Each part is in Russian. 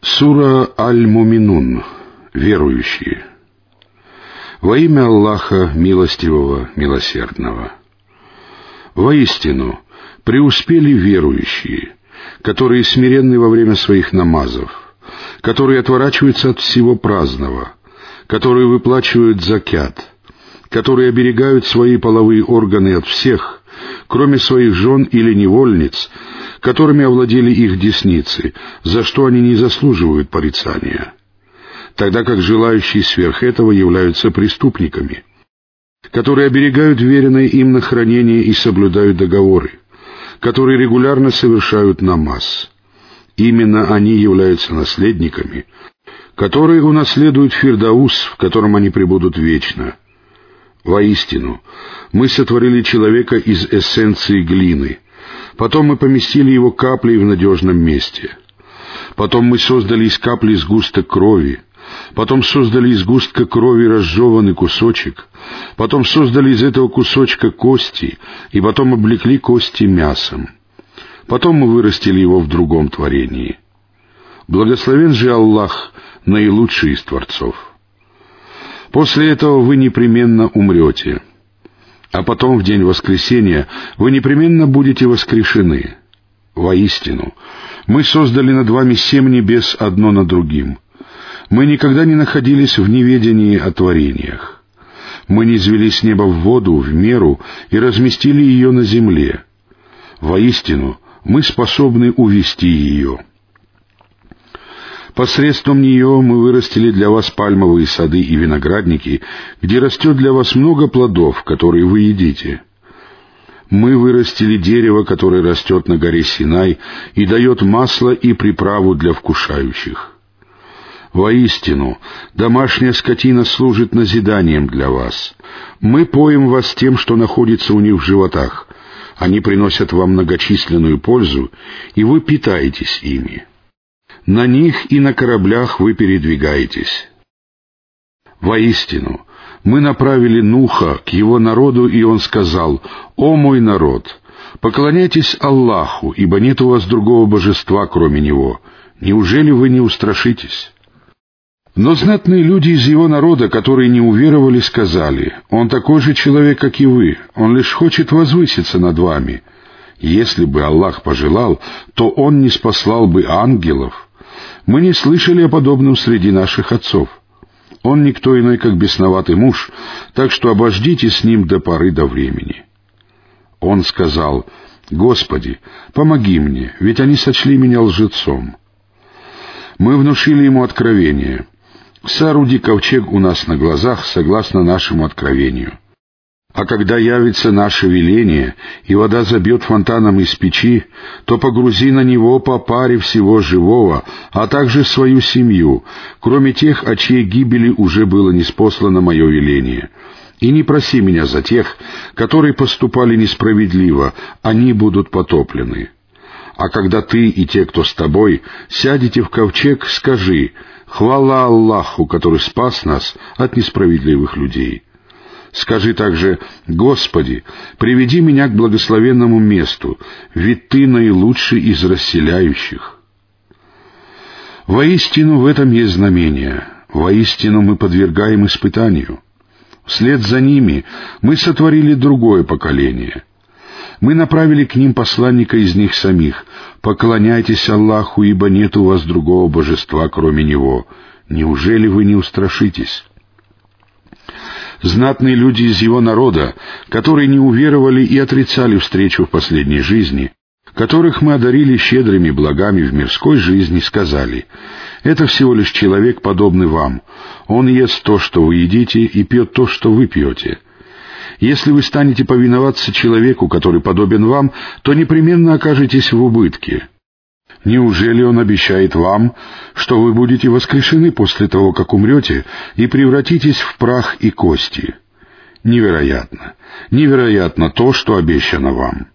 Сура Аль-Муминун. Верующие. Во имя Аллаха, милостивого, милосердного. Воистину, преуспели верующие, которые смиренны во время своих намазов, которые отворачиваются от всего праздного, которые выплачивают закят, которые оберегают свои половые органы от всех, кроме своих жен или невольниц, которыми овладели их десницы, за что они не заслуживают порицания, тогда как желающие сверх этого являются преступниками, которые оберегают веренное им на хранение и соблюдают договоры, которые регулярно совершают намаз. Именно они являются наследниками, которые унаследуют Фирдаус, в котором они пребудут вечно. Воистину, мы сотворили человека из эссенции глины — Потом мы поместили его каплей в надежном месте. Потом мы создали из капли сгусток крови. Потом создали из густка крови разжеванный кусочек. Потом создали из этого кусочка кости, и потом облекли кости мясом. Потом мы вырастили его в другом творении. Благословен же Аллах, наилучший из творцов. После этого вы непременно умрете — а потом в день воскресения вы непременно будете воскрешены. Воистину, мы создали над вами семь небес одно над другим. Мы никогда не находились в неведении о творениях. Мы не извели с неба в воду в меру и разместили ее на земле. Воистину, мы способны увести ее. Посредством нее мы вырастили для вас пальмовые сады и виноградники, где растет для вас много плодов, которые вы едите. Мы вырастили дерево, которое растет на горе Синай и дает масло и приправу для вкушающих. Воистину, домашняя скотина служит назиданием для вас. Мы поем вас тем, что находится у них в животах. Они приносят вам многочисленную пользу, и вы питаетесь ими. На них и на кораблях вы передвигаетесь. Воистину, мы направили Нуха к его народу, и он сказал, «О мой народ, поклоняйтесь Аллаху, ибо нет у вас другого божества, кроме Него. Неужели вы не устрашитесь?» Но знатные люди из его народа, которые не уверовали, сказали, «Он такой же человек, как и вы, он лишь хочет возвыситься над вами. Если бы Аллах пожелал, то он не спаслал бы ангелов, мы не слышали о подобном среди наших отцов. Он никто иной, как бесноватый муж, так что обождите с ним до поры до времени. Он сказал, «Господи, помоги мне, ведь они сочли меня лжецом». Мы внушили ему откровение. «Сооруди ковчег у нас на глазах, согласно нашему откровению». А когда явится наше веление, и вода забьет фонтаном из печи, то погрузи на него по паре всего живого, а также свою семью, кроме тех, о чьей гибели уже было неспослано мое веление. И не проси меня за тех, которые поступали несправедливо, они будут потоплены. А когда ты и те, кто с тобой, сядете в ковчег, скажи «Хвала Аллаху, который спас нас от несправедливых людей». Скажи также, «Господи, приведи меня к благословенному месту, ведь Ты наилучший из расселяющих». Воистину в этом есть знамение, воистину мы подвергаем испытанию. Вслед за ними мы сотворили другое поколение. Мы направили к ним посланника из них самих. «Поклоняйтесь Аллаху, ибо нет у вас другого божества, кроме Него. Неужели вы не устрашитесь?» Знатные люди из его народа, которые не уверовали и отрицали встречу в последней жизни, которых мы одарили щедрыми благами в мирской жизни, сказали, «Это всего лишь человек, подобный вам. Он ест то, что вы едите, и пьет то, что вы пьете. Если вы станете повиноваться человеку, который подобен вам, то непременно окажетесь в убытке». Неужели он обещает вам, что вы будете воскрешены после того, как умрете, и превратитесь в прах и кости? Невероятно. Невероятно то, что обещано вам.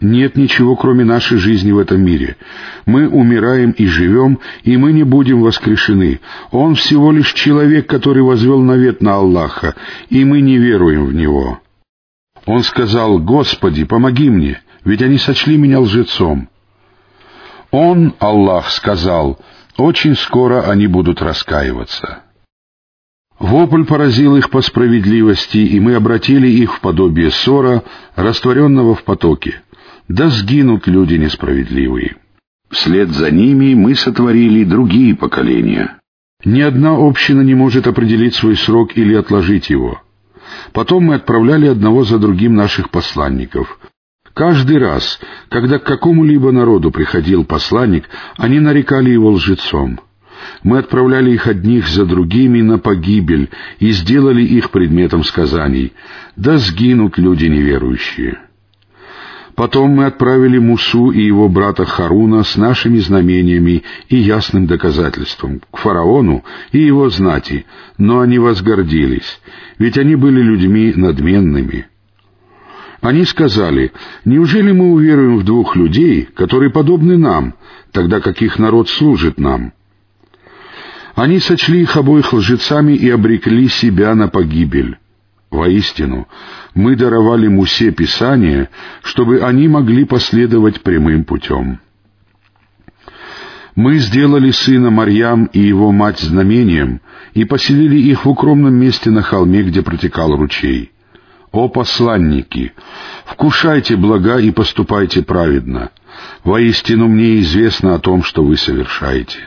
Нет ничего, кроме нашей жизни в этом мире. Мы умираем и живем, и мы не будем воскрешены. Он всего лишь человек, который возвел навет на Аллаха, и мы не веруем в Него. Он сказал, «Господи, помоги мне, ведь они сочли меня лжецом». Он, Аллах, сказал, Очень скоро они будут раскаиваться. Вопль поразил их по справедливости, и мы обратили их в подобие ссора, растворенного в потоке. Да сгинут люди несправедливые. Вслед за ними мы сотворили другие поколения. Ни одна община не может определить свой срок или отложить его. Потом мы отправляли одного за другим наших посланников. Каждый раз, когда к какому-либо народу приходил посланник, они нарекали его лжецом. Мы отправляли их одних за другими на погибель и сделали их предметом сказаний. Да сгинут люди неверующие. Потом мы отправили Мусу и его брата Харуна с нашими знамениями и ясным доказательством к фараону и его знати, но они возгордились, ведь они были людьми надменными. Они сказали, неужели мы уверуем в двух людей, которые подобны нам, тогда как их народ служит нам? Они сочли их обоих лжецами и обрекли себя на погибель. Воистину, мы даровали Мусе Писание, чтобы они могли последовать прямым путем. Мы сделали сына Марьям и его мать знамением и поселили их в укромном месте на холме, где протекал ручей. О посланники, вкушайте блага и поступайте праведно. Воистину мне известно о том, что вы совершаете.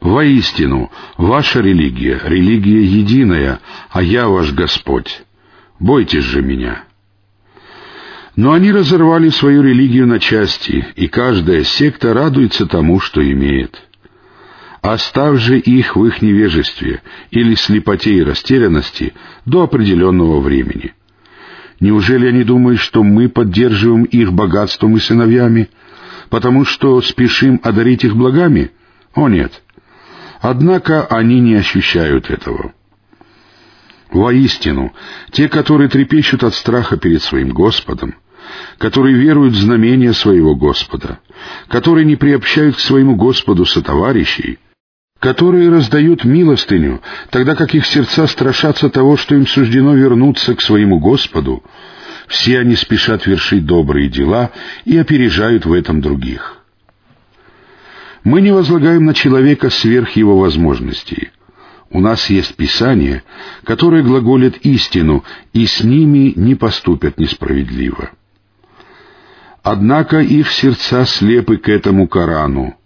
Воистину, ваша религия — религия единая, а я ваш Господь. Бойтесь же меня». Но они разорвали свою религию на части, и каждая секта радуется тому, что имеет. Оставь же их в их невежестве или слепоте и растерянности до определенного времени. Неужели они думают, что мы поддерживаем их богатством и сыновьями, потому что спешим одарить их благами? О нет! Однако они не ощущают этого. Воистину, те, которые трепещут от страха перед своим Господом, которые веруют в знамения своего Господа, которые не приобщают к своему Господу сотоварищей, которые раздают милостыню, тогда как их сердца страшатся того, что им суждено вернуться к своему Господу, все они спешат вершить добрые дела и опережают в этом других. Мы не возлагаем на человека сверх его возможностей. У нас есть Писание, которое глаголит истину, и с ними не поступят несправедливо. Однако их сердца слепы к этому Корану,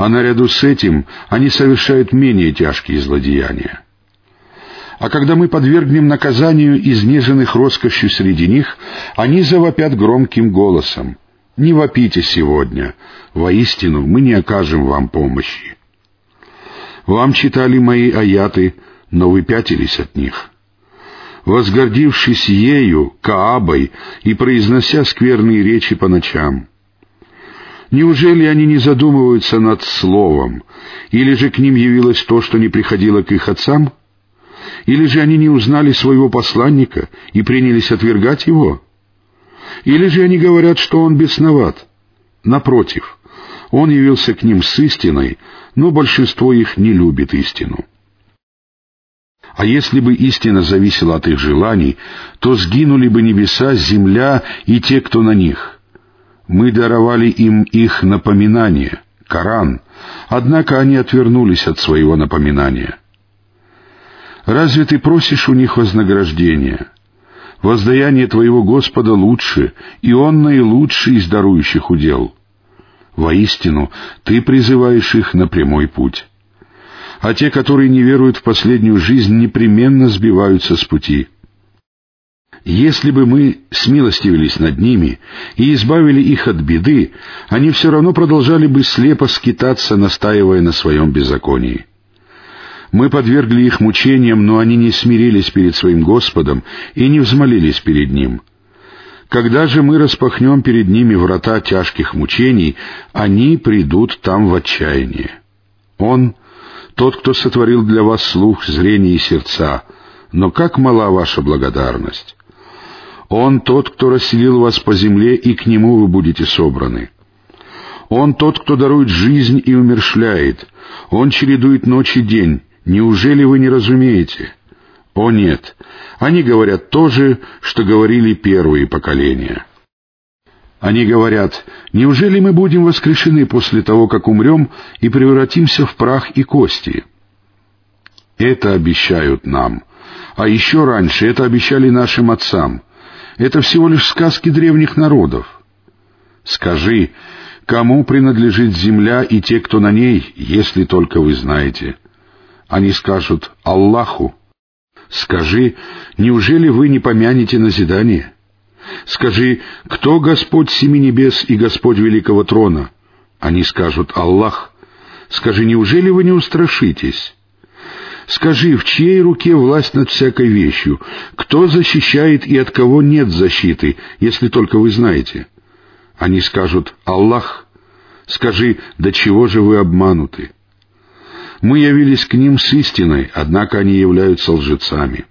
а наряду с этим они совершают менее тяжкие злодеяния. А когда мы подвергнем наказанию изнеженных роскошью среди них, они завопят громким голосом. «Не вопите сегодня, воистину мы не окажем вам помощи». Вам читали мои аяты, но вы пятились от них. Возгордившись ею, Каабой, и произнося скверные речи по ночам. Неужели они не задумываются над словом, или же к ним явилось то, что не приходило к их отцам? Или же они не узнали своего посланника и принялись отвергать его? Или же они говорят, что он бесноват? Напротив, он явился к ним с истиной, но большинство их не любит истину. А если бы истина зависела от их желаний, то сгинули бы небеса, земля и те, кто на них. Мы даровали им их напоминание, Коран, однако они отвернулись от своего напоминания. Разве ты просишь у них вознаграждения? Воздаяние твоего Господа лучше, и Он наилучший из дарующих удел. Воистину, ты призываешь их на прямой путь. А те, которые не веруют в последнюю жизнь, непременно сбиваются с пути. Если бы мы смилостивились над ними и избавили их от беды, они все равно продолжали бы слепо скитаться, настаивая на своем беззаконии. Мы подвергли их мучениям, но они не смирились перед своим Господом и не взмолились перед Ним. Когда же мы распахнем перед ними врата тяжких мучений, они придут там в отчаяние. Он — тот, кто сотворил для вас слух, зрение и сердца, но как мала ваша благодарность! Он тот, кто расселил вас по земле, и к нему вы будете собраны. Он тот, кто дарует жизнь и умершляет. Он чередует ночь и день. Неужели вы не разумеете? О нет, они говорят то же, что говорили первые поколения. Они говорят, неужели мы будем воскрешены после того, как умрем и превратимся в прах и кости? Это обещают нам. А еще раньше это обещали нашим отцам. Это всего лишь сказки древних народов. Скажи, кому принадлежит земля и те, кто на ней, если только вы знаете? Они скажут «Аллаху». Скажи, неужели вы не помянете назидание? Скажи, кто Господь семи небес и Господь великого трона? Они скажут «Аллах». Скажи, неужели вы не устрашитесь? Скажи, в чьей руке власть над всякой вещью? Кто защищает и от кого нет защиты, если только вы знаете? Они скажут «Аллах». Скажи, до чего же вы обмануты? Мы явились к ним с истиной, однако они являются лжецами.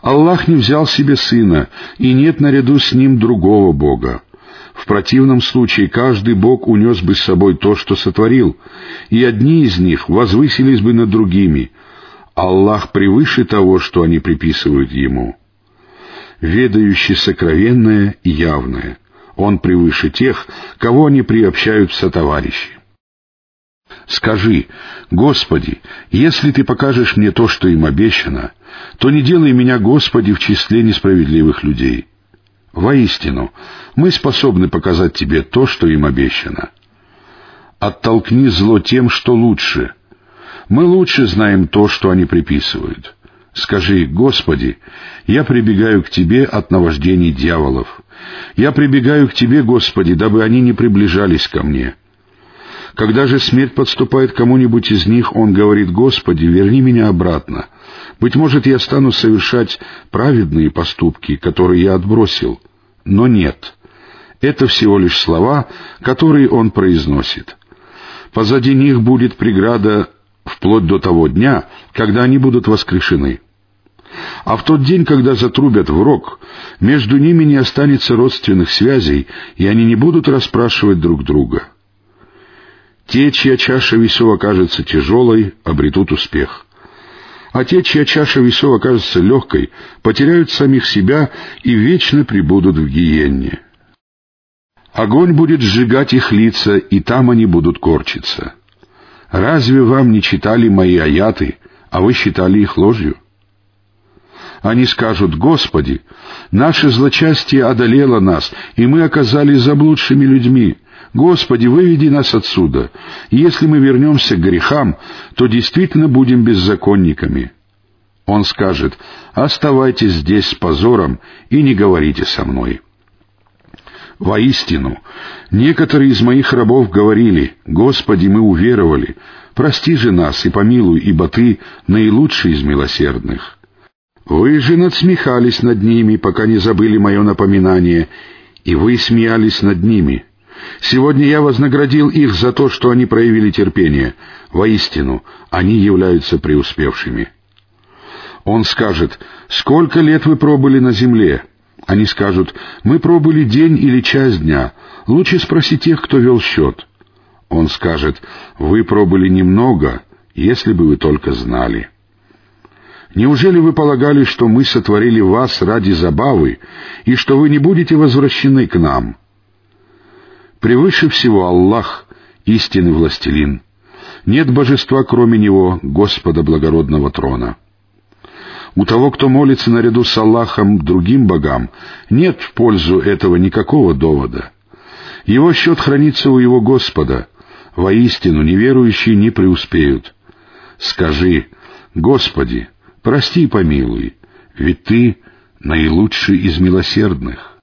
Аллах не взял себе сына, и нет наряду с ним другого Бога. В противном случае каждый Бог унес бы с собой то, что сотворил, и одни из них возвысились бы над другими. Аллах превыше того, что они приписывают Ему. Ведающий сокровенное и явное. Он превыше тех, кого они приобщают в сотоварищи. Скажи, Господи, если Ты покажешь мне то, что им обещано, то не делай меня, Господи, в числе несправедливых людей. Воистину, мы способны показать Тебе то, что им обещано. Оттолкни зло тем, что лучше. Мы лучше знаем то, что они приписывают. Скажи, Господи, я прибегаю к Тебе от наваждений дьяволов. Я прибегаю к Тебе, Господи, дабы они не приближались ко мне. Когда же смерть подступает кому-нибудь из них, он говорит, «Господи, верни меня обратно. Быть может, я стану совершать праведные поступки, которые я отбросил». Но нет. Это всего лишь слова, которые он произносит. Позади них будет преграда вплоть до того дня, когда они будут воскрешены. А в тот день, когда затрубят в рог, между ними не останется родственных связей, и они не будут расспрашивать друг друга. Те, чья чаша весов окажется тяжелой, обретут успех. А те, чья чаша весов окажется легкой, потеряют самих себя и вечно пребудут в гиенне. Огонь будет сжигать их лица, и там они будут корчиться. Разве вам не читали мои аяты, а вы считали их ложью? Они скажут, «Господи, наше злочастие одолело нас, и мы оказались заблудшими людьми. Господи, выведи нас отсюда. Если мы вернемся к грехам, то действительно будем беззаконниками». Он скажет, «Оставайтесь здесь с позором и не говорите со мной». Воистину, некоторые из моих рабов говорили, «Господи, мы уверовали, прости же нас и помилуй, ибо Ты наилучший из милосердных». Вы же надсмехались над ними, пока не забыли мое напоминание, и вы смеялись над ними. Сегодня я вознаградил их за то, что они проявили терпение. Воистину, они являются преуспевшими. Он скажет, «Сколько лет вы пробыли на земле?» Они скажут, «Мы пробыли день или час дня. Лучше спроси тех, кто вел счет». Он скажет, «Вы пробыли немного, если бы вы только знали». Неужели вы полагали, что мы сотворили вас ради забавы, и что вы не будете возвращены к нам?» Превыше всего Аллах, истинный властелин. Нет божества, кроме Него, Господа благородного трона. У того, кто молится наряду с Аллахом другим богам, нет в пользу этого никакого довода. Его счет хранится у его Господа. Воистину, неверующие не преуспеют. Скажи, Господи, прости и помилуй, ведь Ты наилучший из милосердных.